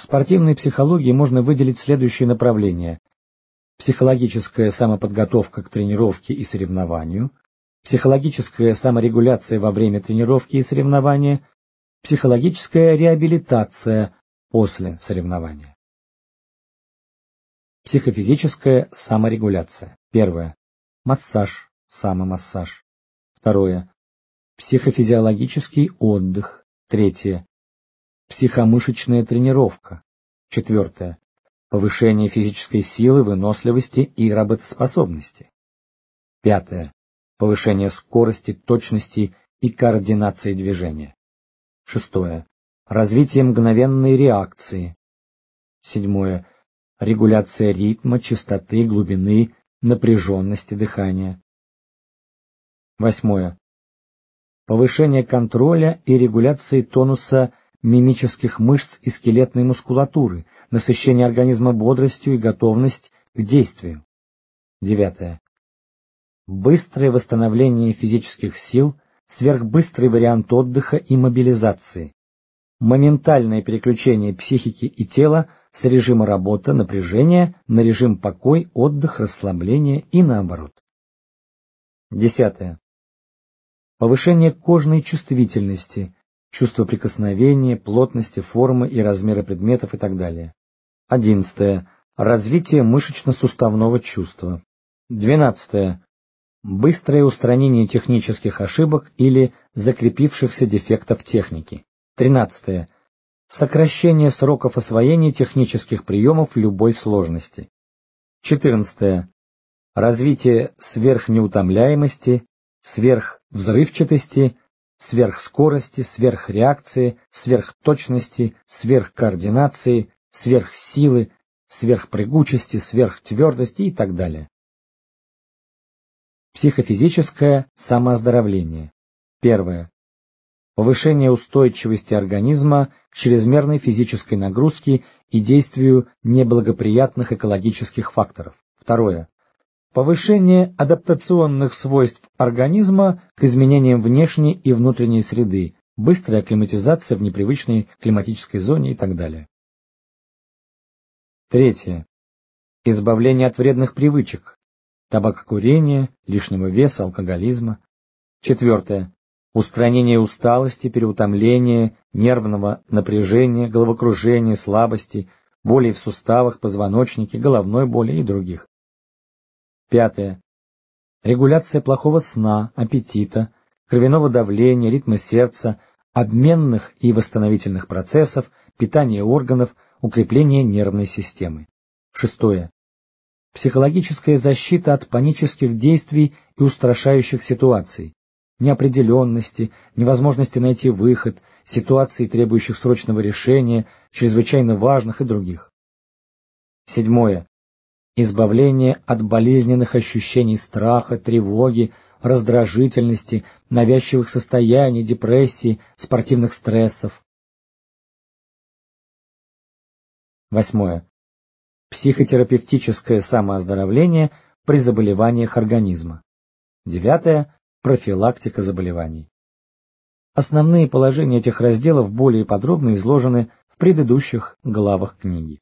В спортивной психологии можно выделить следующие направления. Психологическая самоподготовка к тренировке и соревнованию, психологическая саморегуляция во время тренировки и соревнования, психологическая реабилитация после соревнования. Психофизическая саморегуляция. Первое. Массаж, самомассаж. Второе. Психофизиологический отдых. Третье. Психомышечная тренировка. Четвертое. Повышение физической силы, выносливости и работоспособности. Пятое. Повышение скорости, точности и координации движения. Шестое. Развитие мгновенной реакции. Седьмое. Регуляция ритма, частоты, глубины, напряженности дыхания. Восьмое. Повышение контроля и регуляции тонуса мимических мышц и скелетной мускулатуры, насыщение организма бодростью и готовность к действию. Девятое. Быстрое восстановление физических сил, сверхбыстрый вариант отдыха и мобилизации. Моментальное переключение психики и тела с режима работа, напряжения на режим покой, отдых, расслабление и наоборот. Десятое. Повышение кожной чувствительности, чувство прикосновения, плотности, формы и размера предметов и так далее. Одиннадцатое. Развитие мышечно-суставного чувства. Двенадцатое. Быстрое устранение технических ошибок или закрепившихся дефектов техники. Тринадцатое. Сокращение сроков освоения технических приемов любой сложности. Четырнадцатое. Развитие сверхнеутомляемости, сверхвзрывчатости, сверхскорости, сверхреакции, сверхточности, сверхкоординации, сверхсилы, сверхпрыгучести, сверхтвердости и так далее. Психофизическое самооздоровление. Первое. Повышение устойчивости организма к чрезмерной физической нагрузке и действию неблагоприятных экологических факторов. Второе повышение адаптационных свойств организма к изменениям внешней и внутренней среды, быстрая акклиматизация в непривычной климатической зоне и так далее. Третье. Избавление от вредных привычек, табакокурения, лишнего веса, алкоголизма. Четвертое. Устранение усталости, переутомления, нервного напряжения, головокружения, слабости, боли в суставах, позвоночнике, головной боли и других. Пятое. Регуляция плохого сна, аппетита, кровяного давления, ритма сердца, обменных и восстановительных процессов, питания органов, укрепление нервной системы. Шестое. Психологическая защита от панических действий и устрашающих ситуаций, неопределенности, невозможности найти выход, ситуаций, требующих срочного решения, чрезвычайно важных и других. Седьмое избавление от болезненных ощущений страха, тревоги, раздражительности, навязчивых состояний, депрессии, спортивных стрессов. Восьмое. Психотерапевтическое самооздоровление при заболеваниях организма. Девятое. Профилактика заболеваний. Основные положения этих разделов более подробно изложены в предыдущих главах книги.